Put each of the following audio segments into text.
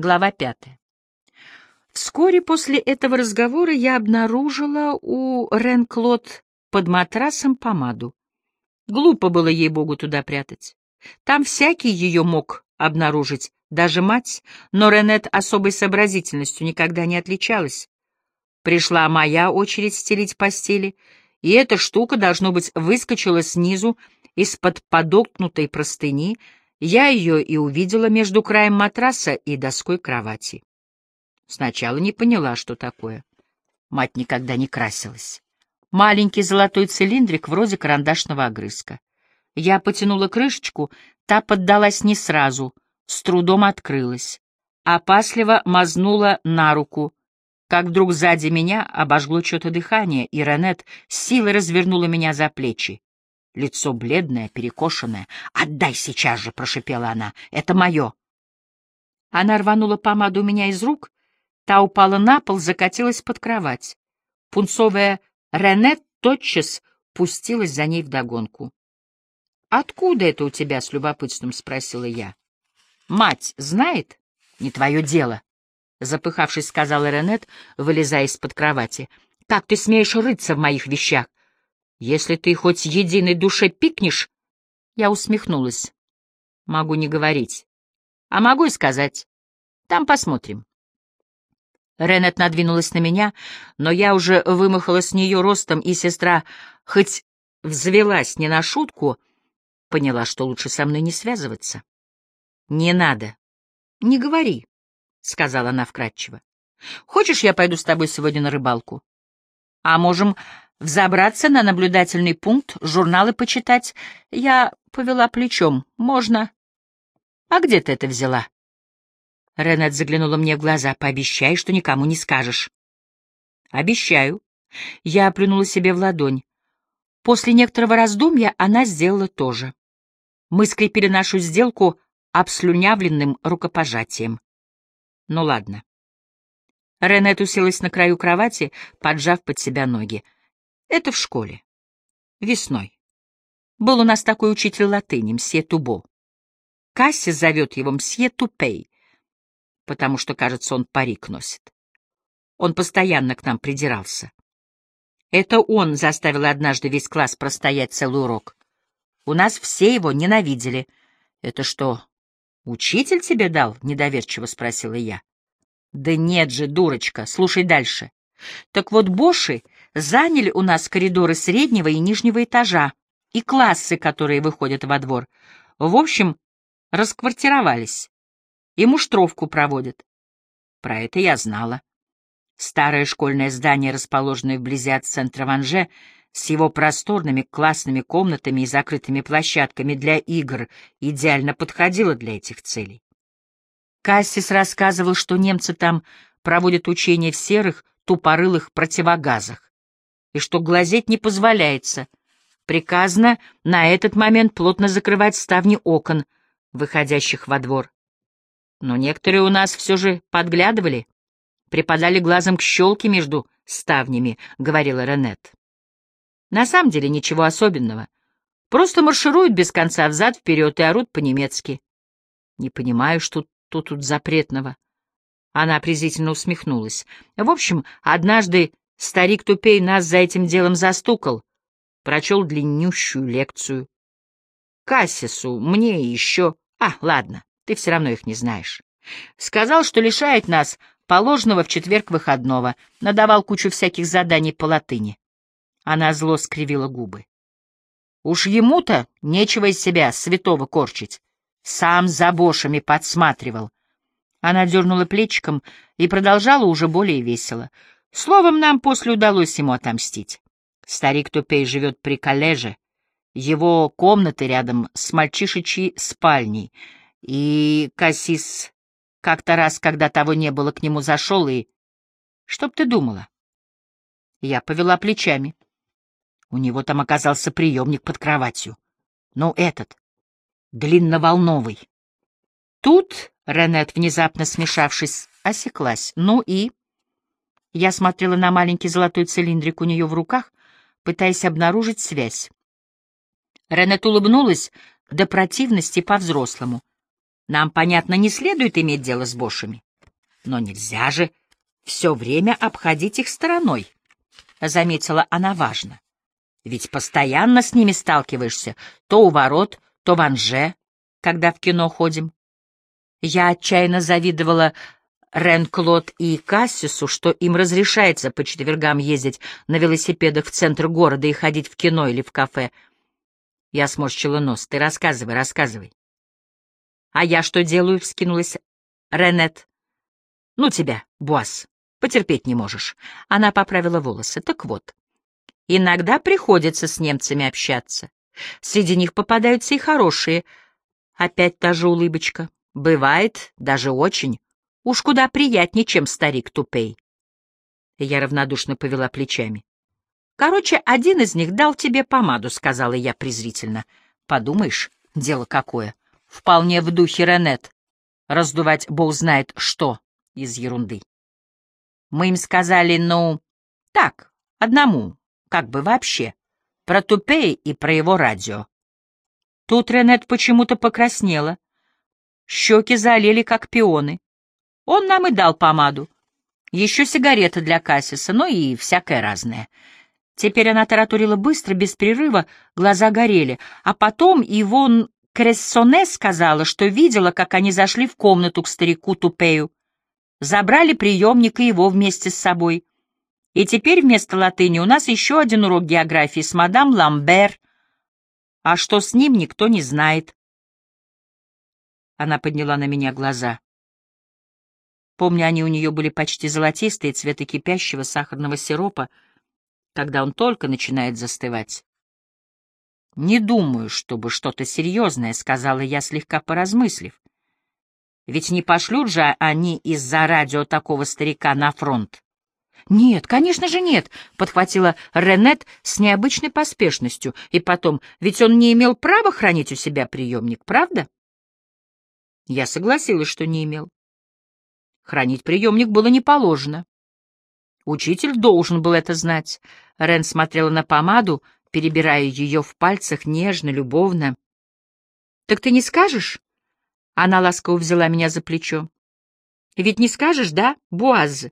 Глава пятая. Вскоре после этого разговора я обнаружила у Рен-Клод под матрасом помаду. Глупо было ей-богу туда прятать. Там всякий ее мог обнаружить, даже мать, но Ренет особой сообразительностью никогда не отличалась. Пришла моя очередь стелить постели, и эта штука, должно быть, выскочила снизу из-под подоткнутой простыни, я ее и увидела между краем матраса и доской кровати. Сначала не поняла, что такое. Мать никогда не красилась. Маленький золотой цилиндрик вроде карандашного огрызка. Я потянула крышечку, та поддалась не сразу, с трудом открылась. Опасливо мазнула на руку, как вдруг сзади меня обожгло что-то дыхание, и Ренет силой развернула меня за плечи. Лицо бледное, перекошенное. «Отдай сейчас же!» — прошипела она. «Это мое!» Она рванула помаду у меня из рук, та упала на пол, закатилась под кровать. Пунцовая Рене тотчас пустилась за ней вдогонку. «Откуда это у тебя?» — с любопытством спросила я. «Мать знает? Не твое дело», — запыхавшись, сказала Ренет, вылезая из-под кровати. «Как ты смеешь рыться в моих вещах? Если ты хоть единой душе пикнешь...» Я усмехнулась. «Могу не говорить. А могу и сказать. Там посмотрим». Ренет надвинулась на меня, но я уже вымахала с нее ростом, и сестра, хоть взвелась не на шутку, поняла, что лучше со мной не связываться. «Не надо. Не говори», — сказала она вкратчиво. «Хочешь, я пойду с тобой сегодня на рыбалку? А можем взобраться на наблюдательный пункт, журналы почитать. Я повела плечом. Можно. А где ты это взяла?» Ренет заглянула мне в глаза. «Пообещай, что никому не скажешь». «Обещаю». Я плюнула себе в ладонь. После некоторого раздумья она сделала то же. Мы скрепили нашу сделку обслюнявленным рукопожатием. Ну ладно. Ренет уселась на краю кровати, поджав под себя ноги. Это в школе. Весной. Был у нас такой учитель латыни, мсье Тубо. Касси зовет его мсье Тупей потому что, кажется, он парик носит. Он постоянно к нам придирался. Это он заставил однажды весь класс простоять целый урок. У нас все его ненавидели. — Это что, учитель тебе дал? — недоверчиво спросила я. — Да нет же, дурочка, слушай дальше. Так вот, Боши заняли у нас коридоры среднего и нижнего этажа и классы, которые выходят во двор. В общем, расквартировались и муштровку проводят. Про это я знала. Старое школьное здание, расположенное вблизи от центра Ванже, с его просторными классными комнатами и закрытыми площадками для игр, идеально подходило для этих целей. Кассис рассказывал, что немцы там проводят учения в серых, тупорылых противогазах, и что глазеть не позволяется. Приказано на этот момент плотно закрывать ставни окон, выходящих во двор. Но некоторые у нас все же подглядывали, припадали глазом к щелке между ставнями, — говорила Ренет. На самом деле ничего особенного. Просто маршируют без конца взад-вперед и орут по-немецки. Не понимаю, что тут, тут запретного. Она презрительно усмехнулась. В общем, однажды старик Тупей нас за этим делом застукал, прочел длиннющую лекцию. Кассису, мне и еще... А, ладно. Ты все равно их не знаешь. Сказал, что лишает нас положенного в четверг выходного, надавал кучу всяких заданий по латыни. Она зло скривила губы. Уж ему-то нечего из себя святого корчить. Сам за бошами подсматривал. Она дернула плечиком и продолжала уже более весело. Словом, нам после удалось ему отомстить. Старик Тупей живет при коллеже. Его комнаты рядом с мальчишечьей спальней — и Кассис как-то раз, когда того не было, к нему зашел и... Что б ты думала? Я повела плечами. У него там оказался приемник под кроватью. Ну, этот, длинноволновый. Тут Ренет, внезапно смешавшись, осеклась. Ну и... Я смотрела на маленький золотой цилиндрик у нее в руках, пытаясь обнаружить связь. Ренет улыбнулась до противности по-взрослому. Нам, понятно, не следует иметь дело с Бошами. Но нельзя же все время обходить их стороной, — заметила она важно. Ведь постоянно с ними сталкиваешься, то у ворот, то в Анже, когда в кино ходим. Я отчаянно завидовала Рен-Клод и Кассису, что им разрешается по четвергам ездить на велосипедах в центр города и ходить в кино или в кафе. Я сморщила нос. Ты рассказывай, рассказывай. А я что делаю? — вскинулась Ренет. Ну тебя, Буас, потерпеть не можешь. Она поправила волосы. Так вот, иногда приходится с немцами общаться. Среди них попадаются и хорошие. Опять та же улыбочка. Бывает, даже очень. Уж куда приятнее, чем старик Тупей. Я равнодушно повела плечами. Короче, один из них дал тебе помаду, сказала я презрительно. Подумаешь, дело какое. Вполне в духе Ренет. Раздувать бог знает что из ерунды. Мы им сказали, ну, так, одному, как бы вообще, про Тупей и про его радио. Тут Ренет почему-то покраснела. Щеки залили, как пионы. Он нам и дал помаду. Еще сигареты для Кассиса, ну и всякое разное. Теперь она таратурила быстро, без прерыва, глаза горели. А потом Ивон Крессоне сказала, что видела, как они зашли в комнату к старику Тупею. Забрали приемник и его вместе с собой. И теперь вместо латыни у нас еще один урок географии с мадам Ламбер. А что с ним, никто не знает. Она подняла на меня глаза. Помню, они у нее были почти золотистые, цвета кипящего сахарного сиропа, когда он только начинает застывать. «Не думаю, чтобы что-то серьезное», — сказала я, слегка поразмыслив. «Ведь не пошлют же они из-за радио такого старика на фронт». «Нет, конечно же нет», — подхватила Ренет с необычной поспешностью. «И потом, ведь он не имел права хранить у себя приемник, правда?» Я согласилась, что не имел. Хранить приемник было не положено. Учитель должен был это знать. Рен смотрела на помаду, перебирая ее в пальцах нежно, любовно. «Так ты не скажешь?» Она ласково взяла меня за плечо. «Ведь не скажешь, да, Буаз?»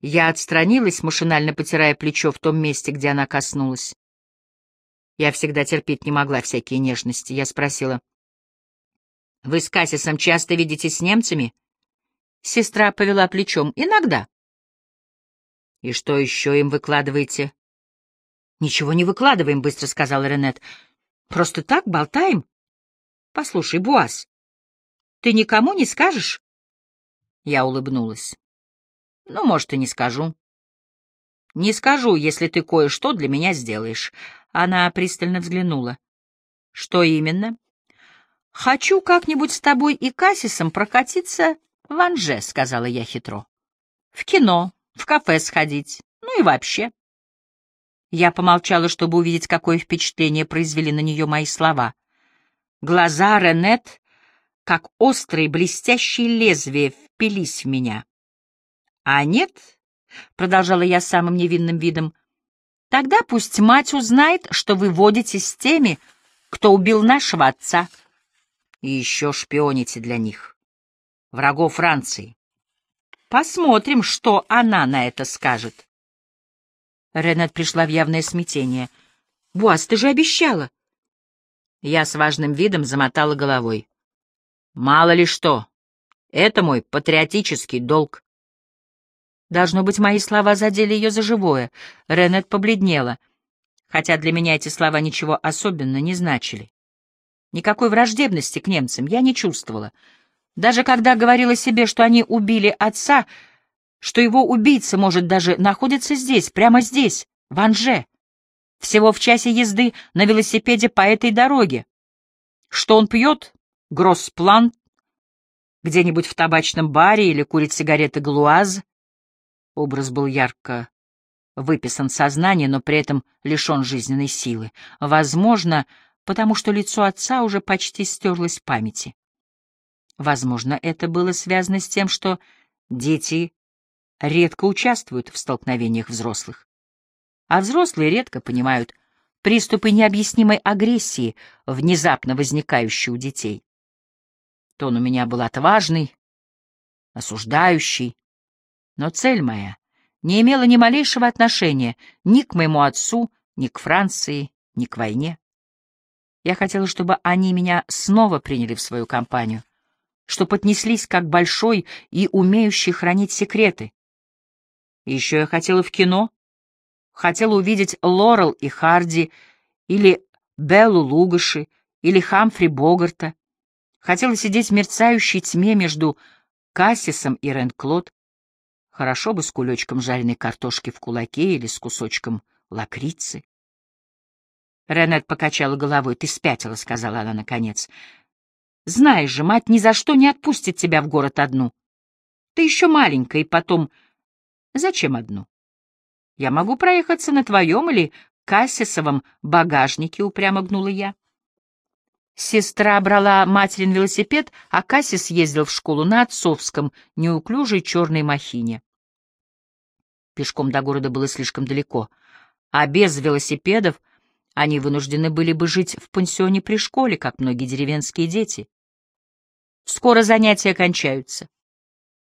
Я отстранилась, машинально потирая плечо в том месте, где она коснулась. Я всегда терпеть не могла всякие нежности. Я спросила, «Вы с Кассисом часто видитесь с немцами?» Сестра повела плечом. Иногда. И что еще им выкладываете? Ничего не выкладываем, быстро сказал Ренет. Просто так болтаем. Послушай, Буас, ты никому не скажешь? Я улыбнулась. Ну, может, и не скажу. Не скажу, если ты кое-что для меня сделаешь. Она пристально взглянула. Что именно? Хочу как-нибудь с тобой и Кассисом прокатиться в Анже, — сказала я хитро. В кино, в кафе сходить, ну и вообще. Я помолчала, чтобы увидеть, какое впечатление произвели на нее мои слова. Глаза Ренет, как острые блестящие лезвия, впились в меня. — А нет, — продолжала я самым невинным видом, — тогда пусть мать узнает, что вы водитесь с теми, кто убил нашего отца, и еще шпионите для них врагов Франции. Посмотрим, что она на это скажет. Ренат пришла в явное смятение. «Буас, ты же обещала!» Я с важным видом замотала головой. «Мало ли что. Это мой патриотический долг». Должно быть, мои слова задели ее за живое. Ренет побледнела, хотя для меня эти слова ничего особенно не значили. Никакой враждебности к немцам я не чувствовала. Даже когда говорила себе, что они убили отца, что его убийца, может, даже находится здесь, прямо здесь, в Анже, всего в часе езды на велосипеде по этой дороге, что он пьет гроссплан где-нибудь в табачном баре или курит сигареты глуаз. Образ был ярко выписан сознание, но при этом лишен жизненной силы. Возможно, потому что лицо отца уже почти стерлось в памяти. Возможно, это было связано с тем, что дети редко участвуют в столкновениях взрослых, а взрослые редко понимают приступы необъяснимой агрессии, внезапно возникающие у детей. Тон у меня был отважный, осуждающий. Но цель моя не имела ни малейшего отношения ни к моему отцу, ни к Франции, ни к войне. Я хотела, чтобы они меня снова приняли в свою компанию, что поднеслись как большой и умеющий хранить секреты. Еще я хотела в кино, хотела увидеть Лорел и Харди, или Беллу Лугаши, или Хамфри Богарта, хотела сидеть в мерцающей тьме между Кассисом и Рент-Клод, хорошо бы с кулечком жареной картошки в кулаке или с кусочком лакрицы. Ренет покачала головой. «Ты спятила», — сказала она наконец. «Знаешь же, мать ни за что не отпустит тебя в город одну. Ты еще маленькая, и потом... Зачем одну? Я могу проехаться на твоем или Кассисовом багажнике», — упрямо гнула я. Сестра брала материн велосипед, а Кассис ездил в школу на отцовском, неуклюжей черной махине. Пешком до города было слишком далеко, а без велосипедов — они вынуждены были бы жить в пансионе при школе, как многие деревенские дети. Скоро занятия кончаются.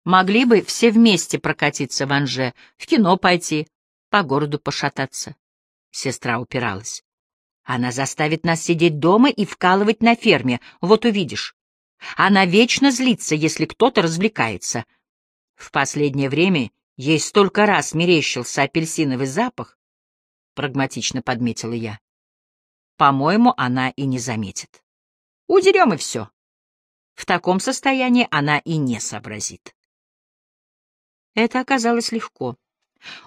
Могли бы все вместе прокатиться в Анже, в кино пойти, по городу пошататься. Сестра упиралась. Она заставит нас сидеть дома и вкалывать на ферме, вот увидишь. Она вечно злится, если кто-то развлекается. В последнее время ей столько раз мерещился апельсиновый запах, — прагматично подметила я. По-моему, она и не заметит. Удерем и все. В таком состоянии она и не сообразит. Это оказалось легко.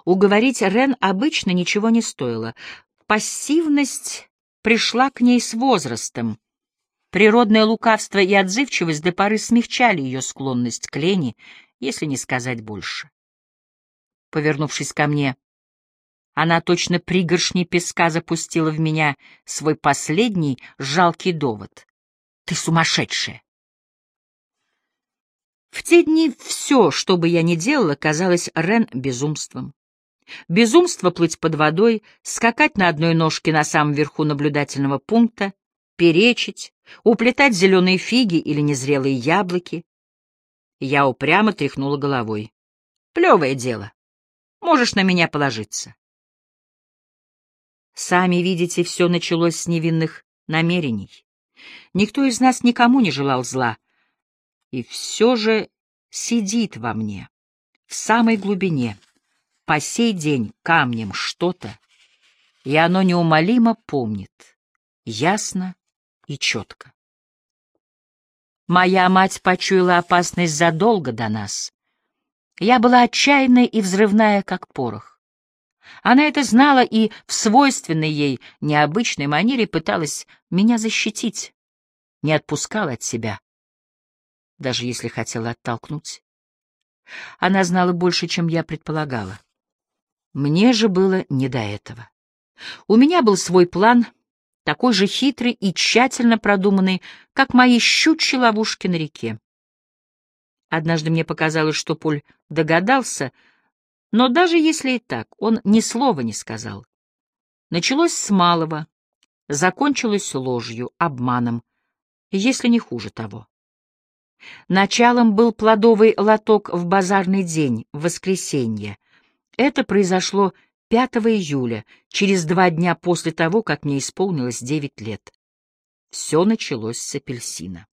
Уговорить Рен обычно ничего не стоило. Пассивность пришла к ней с возрастом. Природное лукавство и отзывчивость до поры смягчали ее склонность к лени, если не сказать больше. Повернувшись ко мне, она точно пригоршни песка запустила в меня свой последний жалкий довод. Ты сумасшедшая! Те дни все, что бы я ни делала, казалось Рен безумством. Безумство плыть под водой, скакать на одной ножке на самом верху наблюдательного пункта, перечить, уплетать зеленые фиги или незрелые яблоки. Я упрямо тряхнула головой. Плевое дело. Можешь на меня положиться. Сами видите, все началось с невинных намерений. Никто из нас никому не желал зла. И все же сидит во мне, в самой глубине, по сей день камнем что-то, и оно неумолимо помнит, ясно и четко. Моя мать почуяла опасность задолго до нас. Я была отчаянная и взрывная, как порох. Она это знала и в свойственной ей необычной манере пыталась меня защитить, не отпускала от себя, даже если хотела оттолкнуть. Она знала больше, чем я предполагала. Мне же было не до этого. У меня был свой план, такой же хитрый и тщательно продуманный, как мои щучьи ловушки на реке. Однажды мне показалось, что Поль догадался — но даже если и так, он ни слова не сказал. Началось с малого, закончилось ложью, обманом, если не хуже того. Началом был плодовый лоток в базарный день, в воскресенье. Это произошло 5 июля, через два дня после того, как мне исполнилось девять лет. Все началось с апельсина.